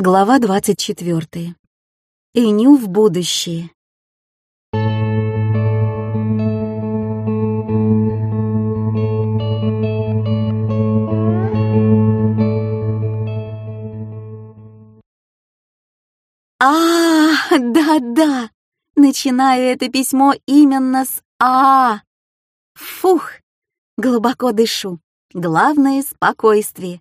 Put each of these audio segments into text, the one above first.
Глава 24. Эню в будущее. А, да-да, начинаю это письмо именно с А. Фух, глубоко дышу. Главное — спокойствие.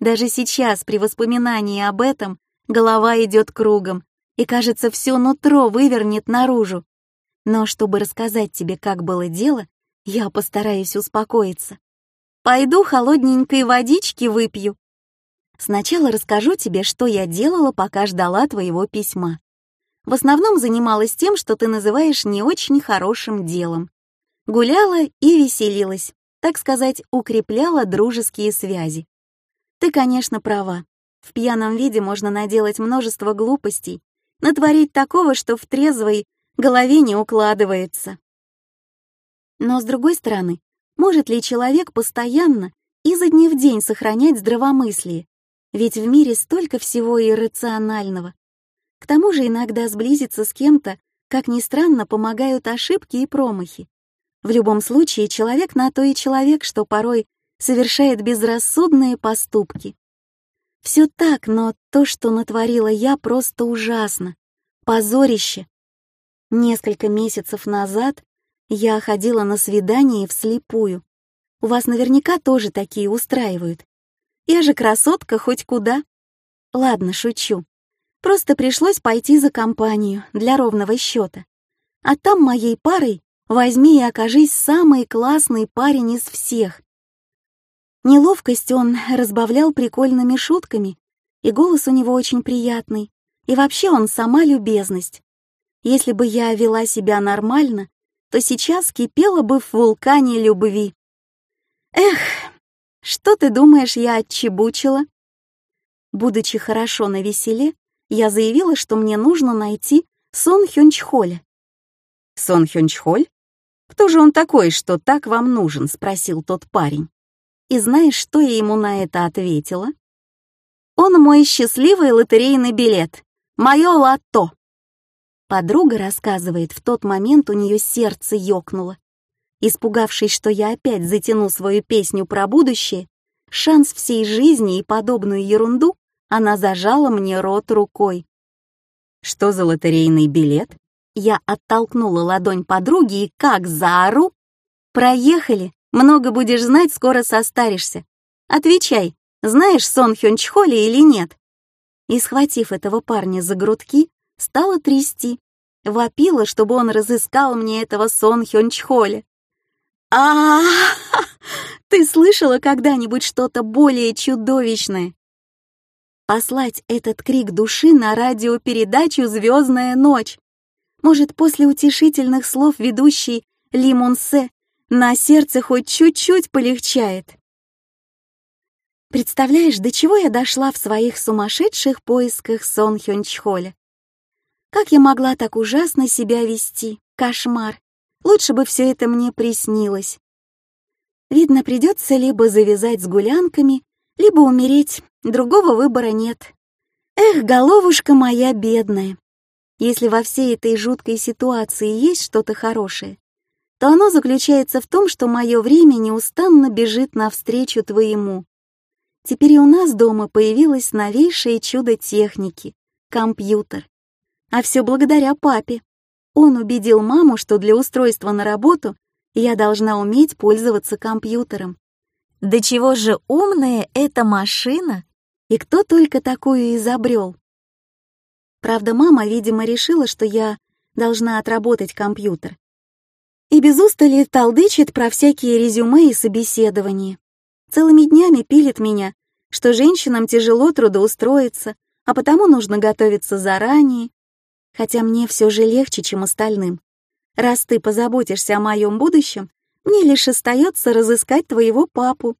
Даже сейчас, при воспоминании об этом, голова идет кругом, и, кажется, все нутро вывернет наружу. Но чтобы рассказать тебе, как было дело, я постараюсь успокоиться. Пойду холодненькой водички выпью. Сначала расскажу тебе, что я делала, пока ждала твоего письма. В основном занималась тем, что ты называешь не очень хорошим делом. Гуляла и веселилась, так сказать, укрепляла дружеские связи. Ты, конечно, права. В пьяном виде можно наделать множество глупостей, натворить такого, что в трезвой голове не укладывается. Но, с другой стороны, может ли человек постоянно, изо дня в день сохранять здравомыслие? Ведь в мире столько всего иррационального. К тому же иногда сблизиться с кем-то, как ни странно, помогают ошибки и промахи. В любом случае, человек на то и человек, что порой совершает безрассудные поступки. Все так, но то, что натворила я, просто ужасно. Позорище. Несколько месяцев назад я ходила на свидание вслепую. У вас наверняка тоже такие устраивают. Я же красотка хоть куда. Ладно, шучу. Просто пришлось пойти за компанию для ровного счета. А там моей парой возьми и окажись самый классный парень из всех. Неловкость он разбавлял прикольными шутками, и голос у него очень приятный, и вообще он сама любезность. Если бы я вела себя нормально, то сейчас кипела бы в вулкане любви. Эх, что ты думаешь, я отчебучила? Будучи хорошо на веселе, я заявила, что мне нужно найти Сон Хёнчхоля. «Сон Хёнчхоль? Кто же он такой, что так вам нужен?» — спросил тот парень. И знаешь, что я ему на это ответила? Он мой счастливый лотерейный билет. Мое лото. Подруга рассказывает, в тот момент у нее сердце ёкнуло. Испугавшись, что я опять затяну свою песню про будущее, шанс всей жизни и подобную ерунду, она зажала мне рот рукой. «Что за лотерейный билет?» Я оттолкнула ладонь подруги и как заору. «Проехали! Много будешь знать, скоро состаришься. Отвечай, знаешь Сон Хёнчхоли или нет?» И, схватив этого парня за грудки, стала трясти. Вопила, чтобы он разыскал мне этого Сон Хёнчхоля. а, -а, Ты слышала когда-нибудь что-то более чудовищное? Послать этот крик души на радиопередачу «Звездная ночь». Может, после утешительных слов ведущей Ли Монсе на сердце хоть чуть-чуть полегчает. Представляешь, до чего я дошла в своих сумасшедших поисках Сон Хёнчхоля? Как я могла так ужасно себя вести? Кошмар. Лучше бы все это мне приснилось. Видно, придется либо завязать с гулянками, либо умереть. Другого выбора нет. Эх, головушка моя бедная. Если во всей этой жуткой ситуации есть что-то хорошее, то оно заключается в том, что мое время неустанно бежит навстречу твоему. Теперь и у нас дома появилось новейшее чудо техники — компьютер. А все благодаря папе. Он убедил маму, что для устройства на работу я должна уметь пользоваться компьютером. Да чего же умная эта машина? И кто только такую изобрел? Правда, мама, видимо, решила, что я должна отработать компьютер, и без устали толдычит про всякие резюме и собеседования. Целыми днями пилит меня, что женщинам тяжело трудоустроиться, а потому нужно готовиться заранее. Хотя мне все же легче, чем остальным. Раз ты позаботишься о моем будущем, мне лишь остается разыскать твоего папу.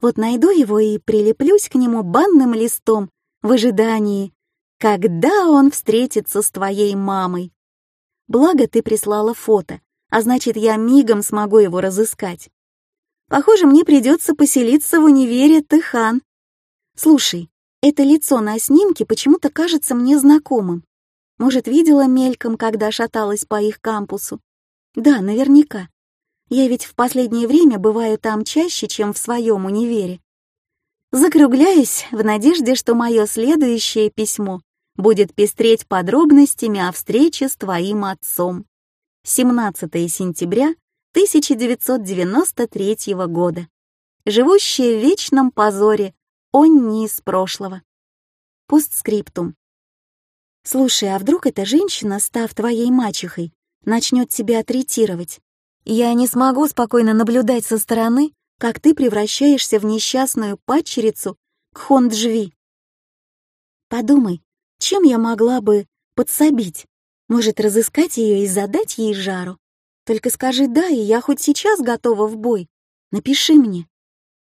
Вот найду его и прилеплюсь к нему банным листом в ожидании, когда он встретится с твоей мамой. Благо ты прислала фото, а значит, я мигом смогу его разыскать. Похоже, мне придется поселиться в универе Тэхан. Слушай, Это лицо на снимке почему-то кажется мне знакомым. Может, видела мельком, когда шаталась по их кампусу? Да, наверняка. Я ведь в последнее время бываю там чаще, чем в своем универе. Закругляюсь в надежде, что мое следующее письмо будет пестреть подробностями о встрече с твоим отцом. 17 сентября 1993 года. Живущая в вечном позоре, он не из прошлого. Постскриптум. Слушай, а вдруг эта женщина, став твоей мачехой, начнет тебя третировать? Я не смогу спокойно наблюдать со стороны, как ты превращаешься в несчастную падчерицу к Хонджви. Подумай, чем я могла бы подсобить? Может, разыскать ее и задать ей жару? Только скажи «да», и я хоть сейчас готова в бой. Напиши мне.